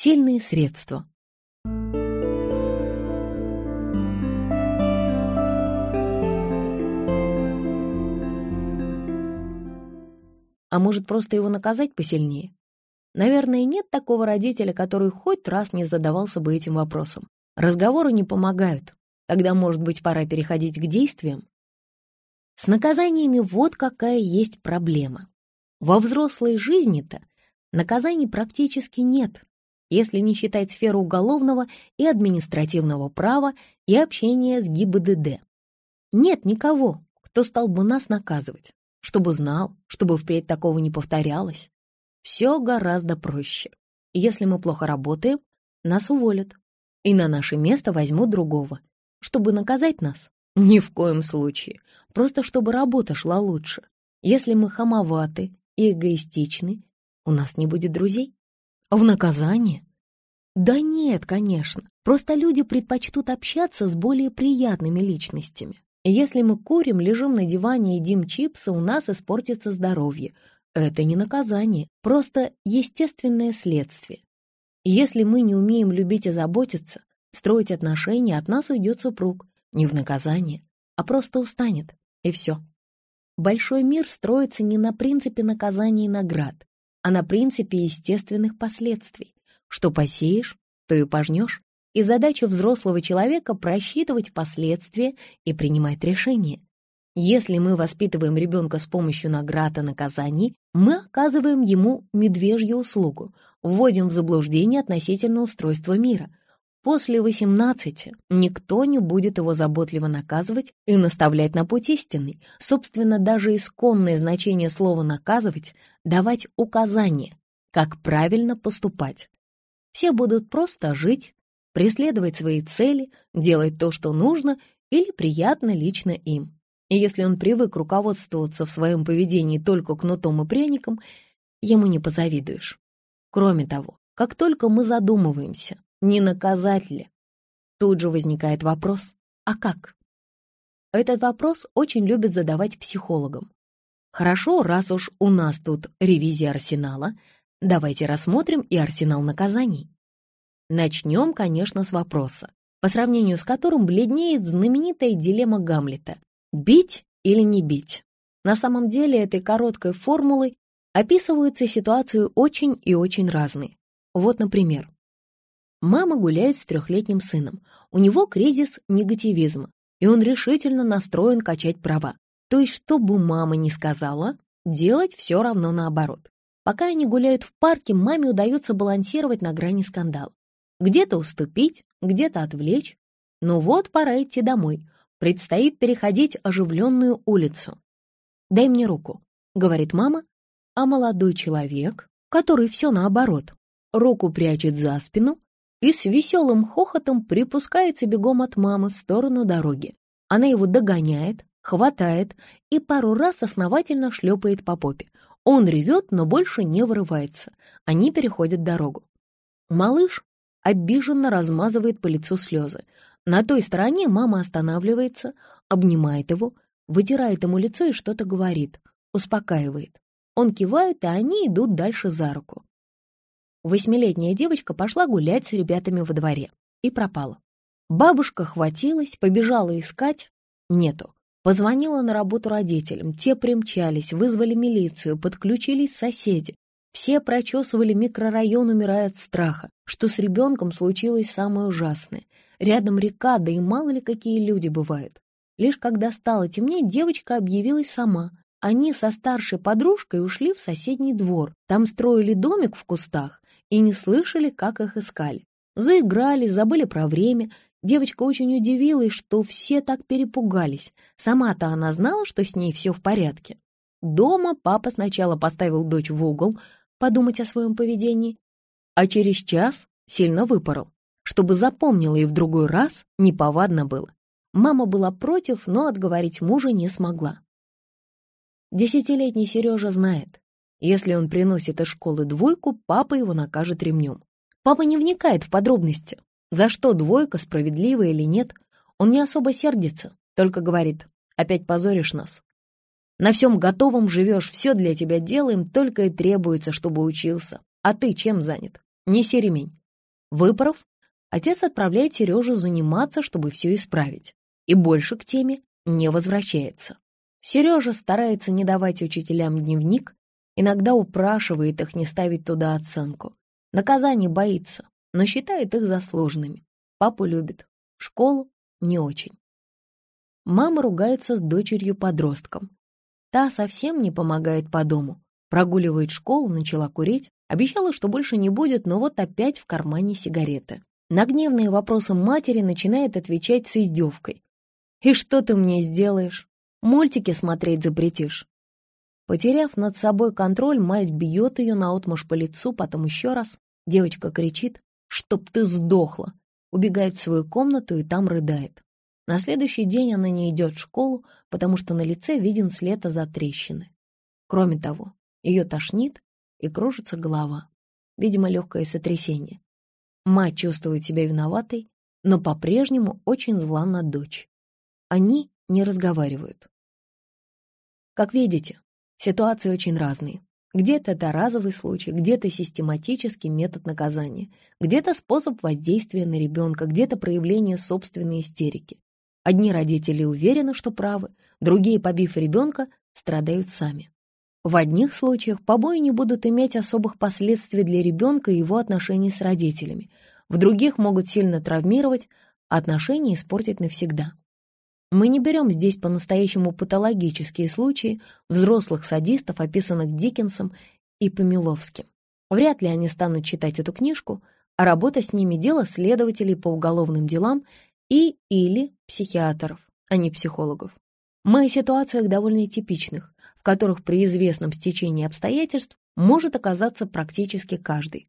Сильные средства. А может, просто его наказать посильнее? Наверное, нет такого родителя, который хоть раз не задавался бы этим вопросом. Разговоры не помогают. Тогда, может быть, пора переходить к действиям? С наказаниями вот какая есть проблема. Во взрослой жизни-то наказаний практически нет, если не считать сферу уголовного и административного права и общения с ГИБДД. Нет никого, кто стал бы нас наказывать чтобы знал, чтобы впредь такого не повторялось. Все гораздо проще. Если мы плохо работаем, нас уволят, и на наше место возьмут другого. Чтобы наказать нас? Ни в коем случае. Просто чтобы работа шла лучше. Если мы хамоваты и эгоистичны, у нас не будет друзей. В наказание? Да нет, конечно. Просто люди предпочтут общаться с более приятными личностями. Если мы курим, лежим на диване и едим чипсы, у нас испортится здоровье. Это не наказание, просто естественное следствие. Если мы не умеем любить и заботиться, строить отношения, от нас уйдет супруг. Не в наказание, а просто устанет. И все. Большой мир строится не на принципе наказания и наград, а на принципе естественных последствий. Что посеешь, то и пожнешь и задача взрослого человека просчитывать последствия и принимать решения. Если мы воспитываем ребенка с помощью наград и наказаний, мы оказываем ему медвежью услугу, вводим в заблуждение относительно устройства мира. После 18 никто не будет его заботливо наказывать и наставлять на путь истинный. Собственно, даже исконное значение слова «наказывать» — давать указания, как правильно поступать. Все будут просто жить, преследовать свои цели, делать то, что нужно или приятно лично им. И если он привык руководствоваться в своем поведении только кнутом и пряником, ему не позавидуешь. Кроме того, как только мы задумываемся, не наказать ли, тут же возникает вопрос «а как?». Этот вопрос очень любят задавать психологам. Хорошо, раз уж у нас тут ревизия арсенала, давайте рассмотрим и арсенал наказаний. Начнем, конечно, с вопроса, по сравнению с которым бледнеет знаменитая дилемма Гамлета — бить или не бить. На самом деле этой короткой формулой описываются ситуацию очень и очень разные. Вот, например, мама гуляет с трехлетним сыном, у него кризис негативизма, и он решительно настроен качать права. То есть, что бы мама ни сказала, делать все равно наоборот. Пока они гуляют в парке, маме удается балансировать на грани скандала. Где-то уступить, где-то отвлечь. Ну вот, пора идти домой. Предстоит переходить оживленную улицу. «Дай мне руку», — говорит мама, а молодой человек, который все наоборот, руку прячет за спину и с веселым хохотом припускается бегом от мамы в сторону дороги. Она его догоняет, хватает и пару раз основательно шлепает по попе. Он ревет, но больше не вырывается. Они переходят дорогу. Малыш обиженно размазывает по лицу слезы. На той стороне мама останавливается, обнимает его, вытирает ему лицо и что-то говорит, успокаивает. Он кивает, и они идут дальше за руку. Восьмилетняя девочка пошла гулять с ребятами во дворе и пропала. Бабушка хватилась, побежала искать. Нету. Позвонила на работу родителям, те примчались, вызвали милицию, подключились соседи. Все прочесывали микрорайон, умирая от страха, что с ребенком случилось самое ужасное. Рядом река, да и мало ли какие люди бывают. Лишь когда стало темнеть, девочка объявилась сама. Они со старшей подружкой ушли в соседний двор. Там строили домик в кустах и не слышали, как их искали. Заиграли, забыли про время. Девочка очень удивилась, что все так перепугались. Сама-то она знала, что с ней все в порядке. Дома папа сначала поставил дочь в угол, подумать о своем поведении, а через час сильно выпорол, чтобы запомнила и в другой раз неповадно было. Мама была против, но отговорить мужа не смогла. Десятилетний Сережа знает, если он приносит из школы двойку, папа его накажет ремнем. Папа не вникает в подробности, за что двойка, справедлива или нет. Он не особо сердится, только говорит, опять позоришь нас, на всем готовом живешь, все для тебя делаем, только и требуется, чтобы учился. А ты чем занят? Неси ремень. Выпоров, отец отправляет Сережу заниматься, чтобы все исправить, и больше к теме не возвращается. Сережа старается не давать учителям дневник, иногда упрашивает их не ставить туда оценку. Наказание боится, но считает их заслуженными. Папу любит, школу не очень. Мама ругается с дочерью-подростком. Та совсем не помогает по дому. Прогуливает школу, начала курить, обещала, что больше не будет, но вот опять в кармане сигареты. На гневные вопросы матери начинает отвечать с издевкой. «И что ты мне сделаешь? Мультики смотреть запретишь?» Потеряв над собой контроль, мать бьет ее наотмашь по лицу, потом еще раз. Девочка кричит «Чтоб ты сдохла!» Убегает в свою комнату и там рыдает. На следующий день она не идет в школу, потому что на лице виден след от трещины. Кроме того, ее тошнит и кружится голова. Видимо, легкое сотрясение. Мать чувствует себя виноватой, но по-прежнему очень зла на дочь. Они не разговаривают. Как видите, ситуации очень разные. Где-то это разовый случай, где-то систематический метод наказания, где-то способ воздействия на ребенка, где-то проявление собственной истерики. Одни родители уверены, что правы, другие, побив ребенка, страдают сами. В одних случаях побои не будут иметь особых последствий для ребенка и его отношений с родителями, в других могут сильно травмировать, а отношения испортить навсегда. Мы не берем здесь по-настоящему патологические случаи взрослых садистов, описанных Диккенсом и Помиловским. Вряд ли они станут читать эту книжку, а работа с ними – дело следователей по уголовным делам и или психиатров, а не психологов. Мы о ситуациях довольно типичных, в которых при известном стечении обстоятельств может оказаться практически каждый.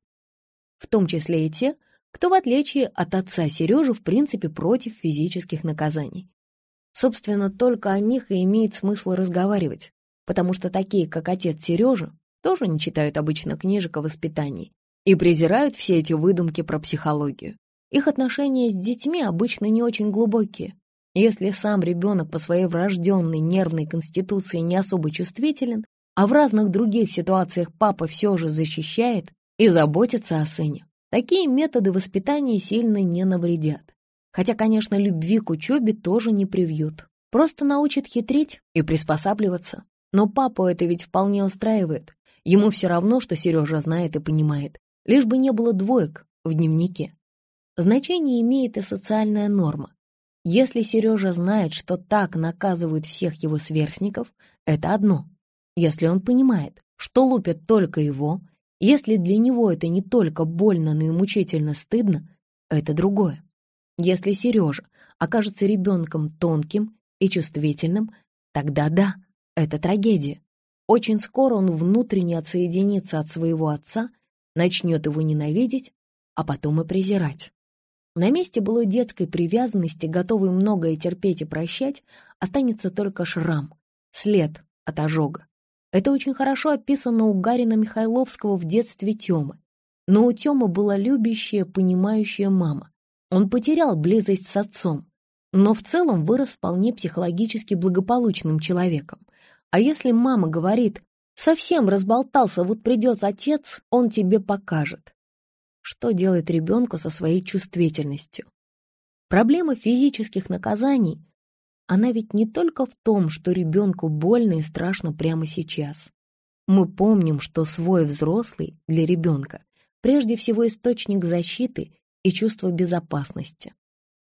В том числе и те, кто, в отличие от отца Сережи, в принципе против физических наказаний. Собственно, только о них и имеет смысл разговаривать, потому что такие, как отец Сережа, тоже не читают обычно книжек о воспитании и презирают все эти выдумки про психологию. Их отношения с детьми обычно не очень глубокие. Если сам ребенок по своей врожденной нервной конституции не особо чувствителен, а в разных других ситуациях папа все же защищает и заботится о сыне, такие методы воспитания сильно не навредят. Хотя, конечно, любви к учебе тоже не привьют. Просто научит хитрить и приспосабливаться. Но папу это ведь вполне устраивает. Ему все равно, что Сережа знает и понимает. Лишь бы не было двоек в дневнике. Значение имеет и социальная норма. Если Сережа знает, что так наказывают всех его сверстников, это одно. Если он понимает, что лупят только его, если для него это не только больно, но и мучительно стыдно, это другое. Если Сережа окажется ребенком тонким и чувствительным, тогда да, это трагедия. Очень скоро он внутренне отсоединится от своего отца, начнет его ненавидеть, а потом и презирать. На месте былой детской привязанности, готовой многое терпеть и прощать, останется только шрам, след от ожога. Это очень хорошо описано у Гарина Михайловского в детстве Тёмы. Но у Тёмы была любящая, понимающая мама, он потерял близость с отцом, но в целом вырос вполне психологически благополучным человеком. А если мама говорит «совсем разболтался, вот придет отец, он тебе покажет», что делает ребенку со своей чувствительностью? Проблема физических наказаний, она ведь не только в том, что ребенку больно и страшно прямо сейчас. Мы помним, что свой взрослый для ребенка прежде всего источник защиты и чувство безопасности.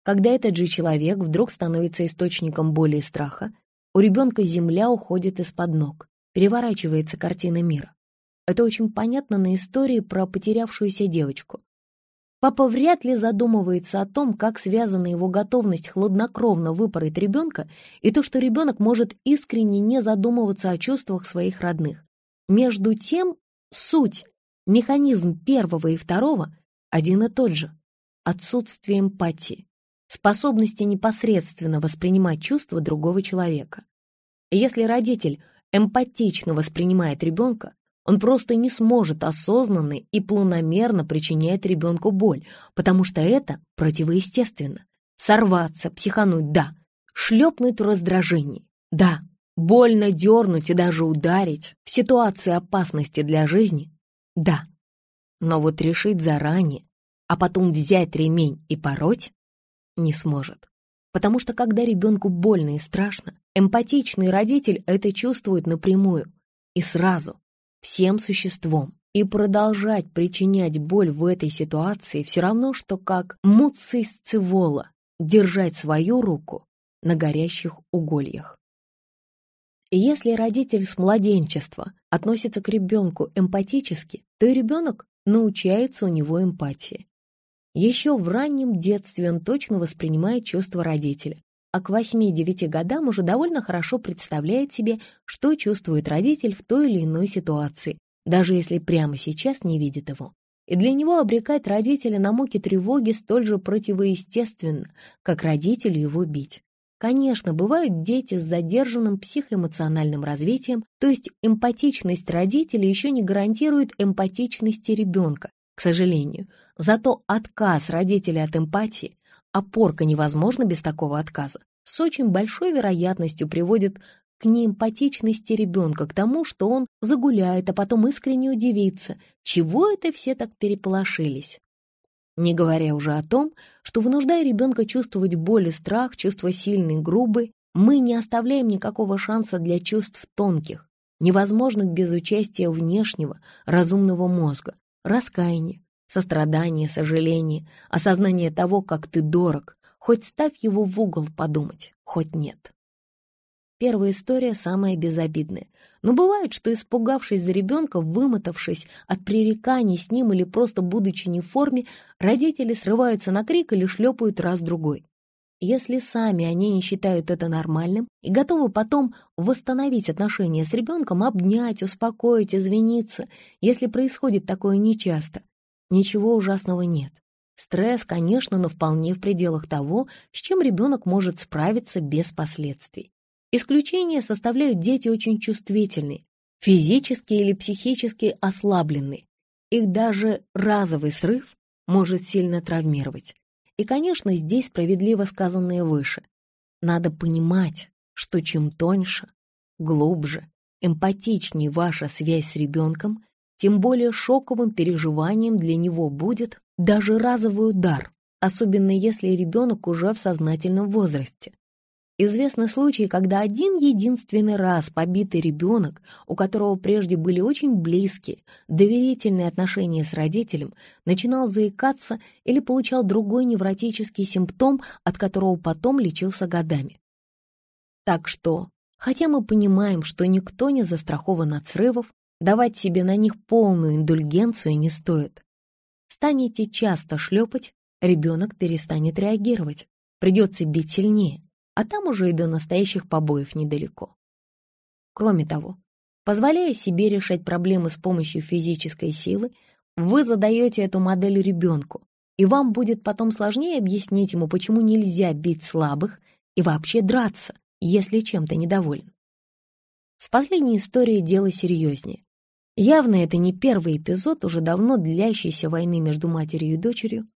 Когда этот же человек вдруг становится источником боли и страха, у ребенка земля уходит из-под ног, переворачивается картина мира. Это очень понятно на истории про потерявшуюся девочку. Папа вряд ли задумывается о том, как связана его готовность хладнокровно выпороть ребенка и то, что ребенок может искренне не задумываться о чувствах своих родных. Между тем, суть, механизм первого и второго один и тот же отсутствие эмпатии, способности непосредственно воспринимать чувства другого человека. Если родитель эмпатично воспринимает ребенка, он просто не сможет осознанно и планомерно причинять ребенку боль, потому что это противоестественно. Сорваться, психануть – да. Шлепнуть в раздражении – да. Больно дернуть и даже ударить в ситуации опасности для жизни – да. Но вот решить заранее, а потом взять ремень и пороть? Не сможет. Потому что когда ребенку больно и страшно, эмпатичный родитель это чувствует напрямую и сразу, всем существом. И продолжать причинять боль в этой ситуации все равно, что как муций сцевола держать свою руку на горящих угольях. Если родитель с младенчества относится к ребенку эмпатически, то и ребенок научается у него эмпатии. Еще в раннем детстве он точно воспринимает чувства родителя, а к 8-9 годам уже довольно хорошо представляет себе, что чувствует родитель в той или иной ситуации, даже если прямо сейчас не видит его. И для него обрекать родителя на муки тревоги столь же противоестественно, как родителю его бить. Конечно, бывают дети с задержанным психоэмоциональным развитием, то есть эмпатичность родителей еще не гарантирует эмпатичности ребенка, к сожалению. Зато отказ родителей от эмпатии, опорка невозможна без такого отказа, с очень большой вероятностью приводит к неэмпатичности ребенка, к тому, что он загуляет, а потом искренне удивится, чего это все так переполошились. Не говоря уже о том, что, вынуждая ребенка чувствовать боль и страх, чувства сильные, грубые, мы не оставляем никакого шанса для чувств тонких, невозможных без участия внешнего, разумного мозга, раскаяния, сострадания, сожаления, осознания того, как ты дорог, хоть ставь его в угол подумать, хоть нет. Первая история самая безобидная. Но бывает, что, испугавшись за ребенка, вымотавшись от пререканий с ним или просто будучи не в форме, родители срываются на крик или шлепают раз-другой. Если сами они не считают это нормальным и готовы потом восстановить отношения с ребенком, обнять, успокоить, извиниться, если происходит такое нечасто, ничего ужасного нет. Стресс, конечно, но вполне в пределах того, с чем ребенок может справиться без последствий. Исключение составляют дети очень чувствительные, физически или психически ослабленные. Их даже разовый срыв может сильно травмировать. И, конечно, здесь справедливо сказанное выше. Надо понимать, что чем тоньше, глубже, эмпатичнее ваша связь с ребенком, тем более шоковым переживанием для него будет даже разовый удар, особенно если ребенок уже в сознательном возрасте. Известны случаи, когда один единственный раз побитый ребенок, у которого прежде были очень близкие, доверительные отношения с родителем, начинал заикаться или получал другой невротический симптом, от которого потом лечился годами. Так что, хотя мы понимаем, что никто не застрахован от срывов, давать себе на них полную индульгенцию не стоит. Станете часто шлепать, ребенок перестанет реагировать, придется бить сильнее а там уже и до настоящих побоев недалеко. Кроме того, позволяя себе решать проблемы с помощью физической силы, вы задаете эту модель ребенку, и вам будет потом сложнее объяснить ему, почему нельзя бить слабых и вообще драться, если чем-то недоволен. С последней историей дело серьезнее. Явно это не первый эпизод уже давно длящейся войны между матерью и дочерью.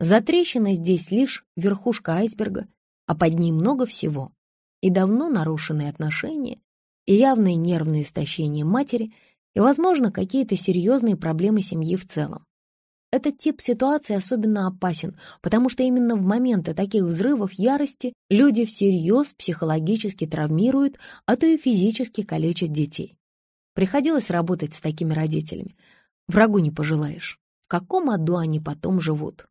Затрещина здесь лишь верхушка айсберга, а под ней много всего. И давно нарушенные отношения, и явное нервное истощение матери, и, возможно, какие-то серьезные проблемы семьи в целом. Этот тип ситуации особенно опасен, потому что именно в моменты таких взрывов ярости люди всерьез психологически травмируют, а то и физически калечат детей. Приходилось работать с такими родителями. Врагу не пожелаешь. В каком аду они потом живут?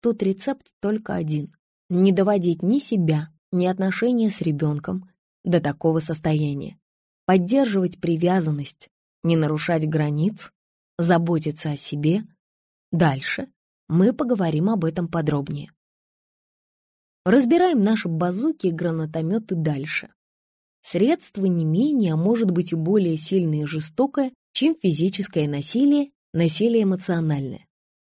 Тут рецепт только один не доводить ни себя, ни отношения с ребенком до такого состояния, поддерживать привязанность, не нарушать границ, заботиться о себе. Дальше мы поговорим об этом подробнее. Разбираем наши базуки и гранатометы дальше. Средство не менее, а может быть и более сильное и жестокое, чем физическое насилие, насилие эмоциональное.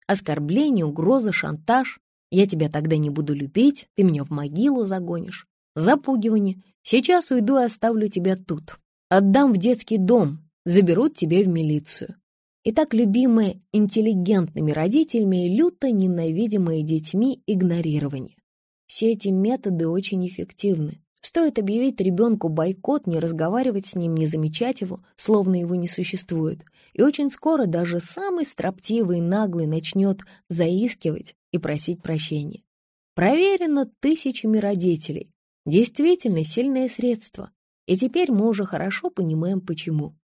Оскорбление, угроза, шантаж, я тебя тогда не буду любить, ты меня в могилу загонишь. Запугивание. Сейчас уйду и оставлю тебя тут. Отдам в детский дом, заберут тебя в милицию. И так любимое интеллигентными родителями и люто ненавидимое детьми игнорирование. Все эти методы очень эффективны. Стоит объявить ребенку бойкот, не разговаривать с ним, не замечать его, словно его не существует, и очень скоро даже самый строптивый и наглый начнет заискивать и просить прощения. Проверено тысячами родителей. Действительно сильное средство. И теперь мы уже хорошо понимаем, почему.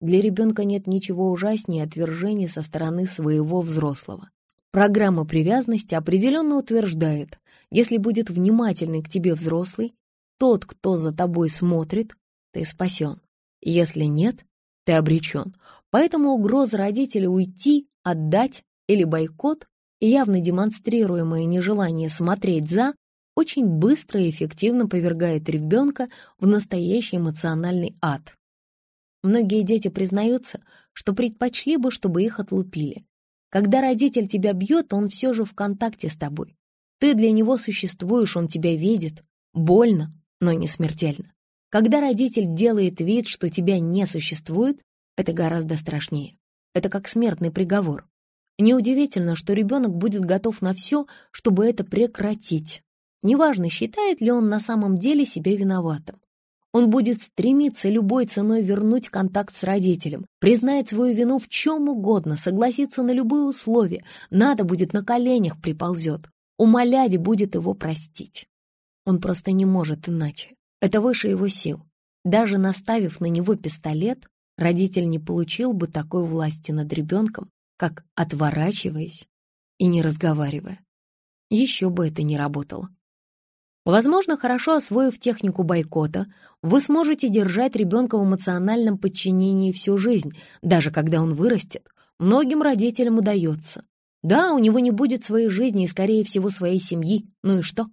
Для ребенка нет ничего ужаснее отвержения со стороны своего взрослого. Программа привязанности определенно утверждает, если будет внимательный к тебе взрослый, тот, кто за тобой смотрит, ты спасен. Если нет, ты обречен. Поэтому угроза родителя уйти, отдать или бойкот явно демонстрируемое нежелание смотреть за очень быстро и эффективно повергает ребенка в настоящий эмоциональный ад. Многие дети признаются, что предпочли бы, чтобы их отлупили. Когда родитель тебя бьет, он все же в контакте с тобой. Ты для него существуешь, он тебя видит. Больно, но не смертельно. Когда родитель делает вид, что тебя не существует, это гораздо страшнее. Это как смертный приговор. Неудивительно, что ребенок будет готов на все, чтобы это прекратить. Неважно, считает ли он на самом деле себя виноватым. Он будет стремиться любой ценой вернуть контакт с родителем, признает свою вину в чем угодно, согласиться на любые условия, надо будет на коленях приползет, умолять будет его простить. Он просто не может иначе. Это выше его сил. Даже наставив на него пистолет, родитель не получил бы такой власти над ребенком, как отворачиваясь и не разговаривая. Еще бы это не работало. Возможно, хорошо освоив технику бойкота, вы сможете держать ребенка в эмоциональном подчинении всю жизнь, даже когда он вырастет. Многим родителям удается. Да, у него не будет своей жизни и, скорее всего, своей семьи. Ну и что?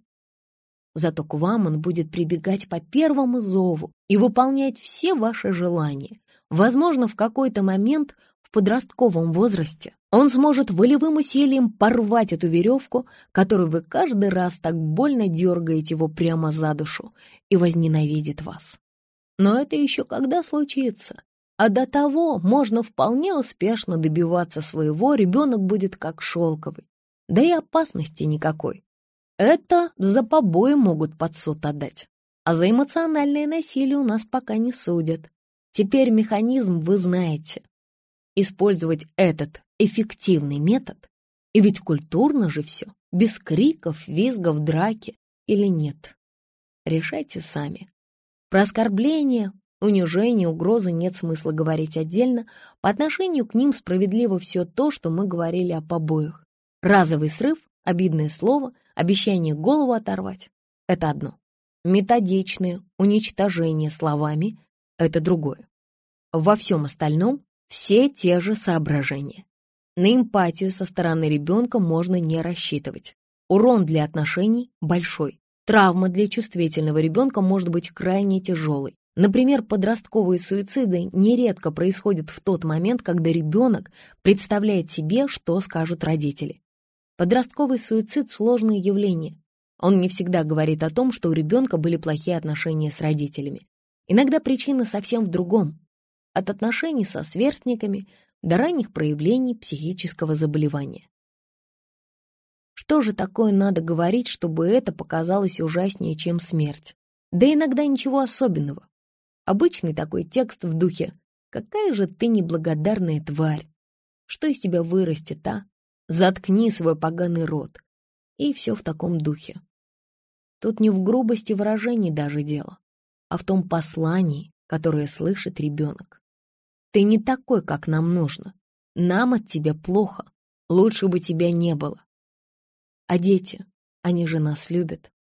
Зато к вам он будет прибегать по первому зову и выполнять все ваши желания. Возможно, в какой-то момент в подростковом возрасте он сможет волевым усилием порвать эту веревку, которую вы каждый раз так больно дергаете его прямо за душу, и возненавидит вас. Но это еще когда случится? А до того можно вполне успешно добиваться своего, ребенок будет как шелковый. Да и опасности никакой. Это за побои могут под суд отдать. А за эмоциональное насилие у нас пока не судят. Теперь механизм вы знаете. Использовать этот эффективный метод, и ведь культурно же все, без криков, визгов, драки или нет. Решайте сами. Про оскорбления, унижение, угрозы нет смысла говорить отдельно, по отношению к ним справедливо все то, что мы говорили о побоях. Разовый срыв, обидное слово, обещание голову оторвать — это одно. Методичное уничтожение словами — это другое. Во всем остальном все те же соображения. На эмпатию со стороны ребенка можно не рассчитывать. Урон для отношений большой. Травма для чувствительного ребенка может быть крайне тяжелой. Например, подростковые суициды нередко происходят в тот момент, когда ребенок представляет себе, что скажут родители. Подростковый суицид – сложное явление. Он не всегда говорит о том, что у ребенка были плохие отношения с родителями. Иногда причина совсем в другом. От отношений со сверстниками до ранних проявлений психического заболевания. Что же такое надо говорить, чтобы это показалось ужаснее, чем смерть? Да иногда ничего особенного. Обычный такой текст в духе «Какая же ты неблагодарная тварь! Что из тебя вырастет, а? Заткни свой поганый рот!» И все в таком духе. Тут не в грубости выражений даже дело, а в том послании, которое слышит ребенок. Ты не такой, как нам нужно. Нам от тебя плохо. Лучше бы тебя не было. А дети, они же нас любят.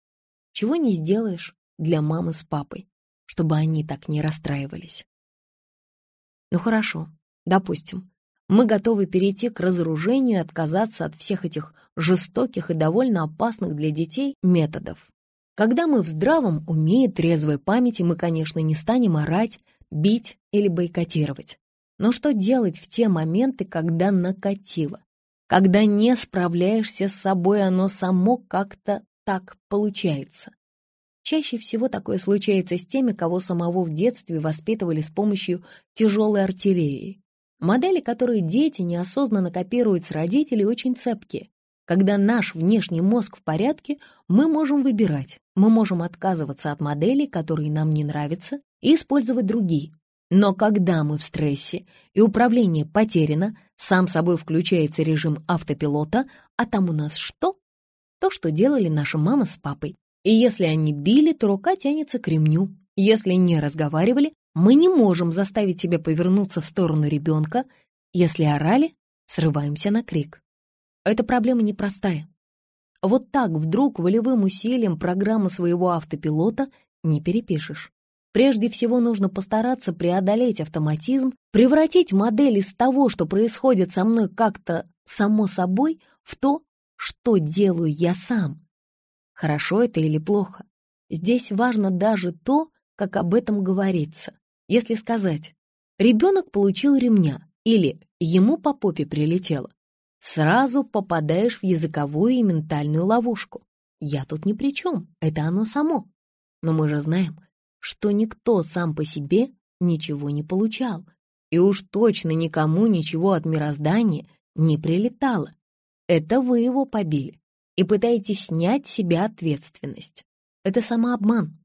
Чего не сделаешь для мамы с папой, чтобы они так не расстраивались. Ну хорошо, допустим, мы готовы перейти к разоружению и отказаться от всех этих жестоких и довольно опасных для детей методов. Когда мы в здравом уме и трезвой памяти, мы, конечно, не станем орать, бить или бойкотировать. Но что делать в те моменты, когда накатило? Когда не справляешься с собой, оно само как-то так получается. Чаще всего такое случается с теми, кого самого в детстве воспитывали с помощью тяжелой артиллерии. Модели, которые дети неосознанно копируют с родителей, очень цепкие. Когда наш внешний мозг в порядке, мы можем выбирать. Мы можем отказываться от моделей, которые нам не нравятся, и использовать другие. Но когда мы в стрессе и управление потеряно, сам собой включается режим автопилота, а там у нас что? То, что делали наша мама с папой. И если они били, то рука тянется к ремню. Если не разговаривали, мы не можем заставить себя повернуться в сторону ребенка. Если орали, срываемся на крик. Эта проблема непростая. Вот так вдруг волевым усилием программу своего автопилота не перепишешь. Прежде всего нужно постараться преодолеть автоматизм, превратить модель из того, что происходит со мной как-то само собой, в то, что делаю я сам. Хорошо это или плохо? Здесь важно даже то, как об этом говорится. Если сказать «ребенок получил ремня» или «ему по попе прилетело», сразу попадаешь в языковую и ментальную ловушку. Я тут ни при чем, это оно само. Но мы же знаем, что никто сам по себе ничего не получал, и уж точно никому ничего от мироздания не прилетало. Это вы его побили и пытаетесь снять с себя ответственность. Это самообман.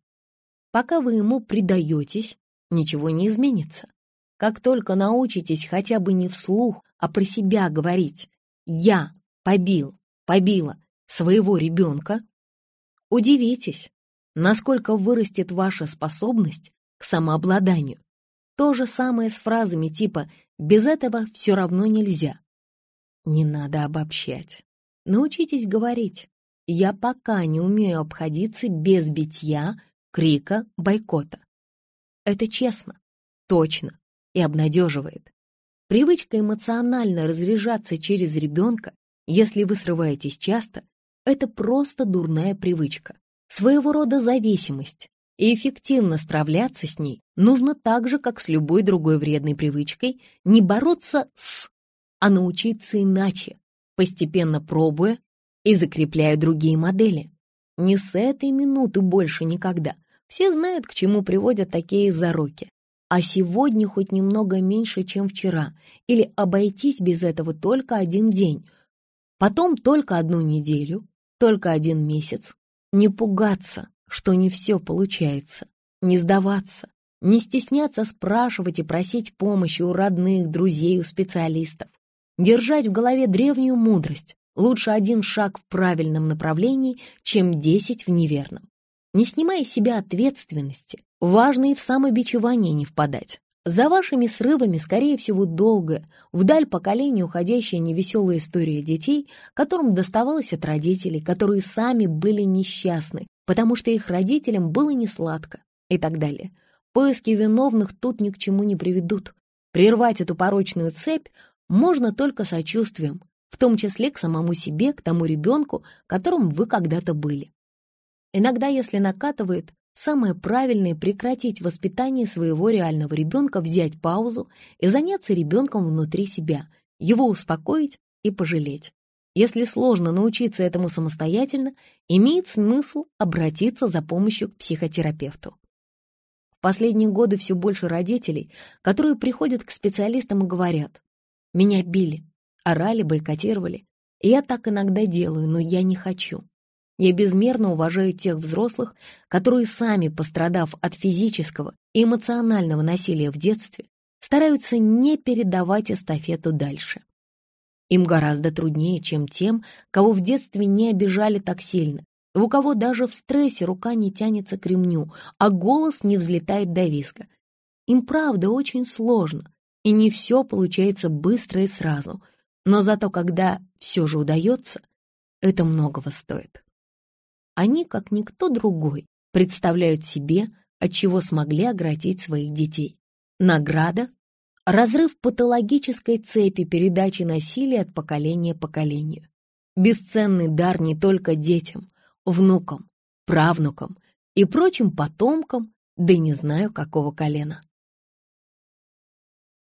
Пока вы ему предаетесь, ничего не изменится. Как только научитесь хотя бы не вслух, а про себя говорить «я побил, побила своего ребенка», удивитесь, насколько вырастет ваша способность к самообладанию. То же самое с фразами типа «без этого все равно нельзя». Не надо обобщать. Научитесь говорить. Я пока не умею обходиться без битья, крика, бойкота. Это честно, точно и обнадеживает. Привычка эмоционально разряжаться через ребенка, если вы срываетесь часто, это просто дурная привычка своего рода зависимость, и эффективно справляться с ней нужно так же, как с любой другой вредной привычкой, не бороться с, а научиться иначе, постепенно пробуя и закрепляя другие модели. Не с этой минуты больше никогда. Все знают, к чему приводят такие зароки. А сегодня хоть немного меньше, чем вчера, или обойтись без этого только один день, потом только одну неделю, только один месяц, не пугаться, что не все получается, не сдаваться, не стесняться спрашивать и просить помощи у родных, друзей, у специалистов. Держать в голове древнюю мудрость. Лучше один шаг в правильном направлении, чем десять в неверном. Не снимая с себя ответственности, важно и в самобичевание не впадать. За вашими срывами, скорее всего, долгая, вдаль поколения уходящая невеселая история детей, которым доставалось от родителей, которые сами были несчастны, потому что их родителям было несладко и так далее. Поиски виновных тут ни к чему не приведут. Прервать эту порочную цепь можно только сочувствием, в том числе к самому себе, к тому ребенку, которым вы когда-то были. Иногда, если накатывает, Самое правильное — прекратить воспитание своего реального ребенка, взять паузу и заняться ребенком внутри себя, его успокоить и пожалеть. Если сложно научиться этому самостоятельно, имеет смысл обратиться за помощью к психотерапевту. В последние годы все больше родителей, которые приходят к специалистам и говорят, «Меня били, орали, бойкотировали. И я так иногда делаю, но я не хочу. Я безмерно уважаю тех взрослых, которые сами, пострадав от физического и эмоционального насилия в детстве, стараются не передавать эстафету дальше. Им гораздо труднее, чем тем, кого в детстве не обижали так сильно, у кого даже в стрессе рука не тянется к ремню, а голос не взлетает до виска. Им правда очень сложно, и не все получается быстро и сразу, но зато когда все же удается, это многого стоит. Они, как никто другой, представляют себе, от чего смогли оградить своих детей. Награда — разрыв патологической цепи передачи насилия от поколения к поколению. Бесценный дар не только детям, внукам, правнукам и прочим потомкам, да не знаю какого колена.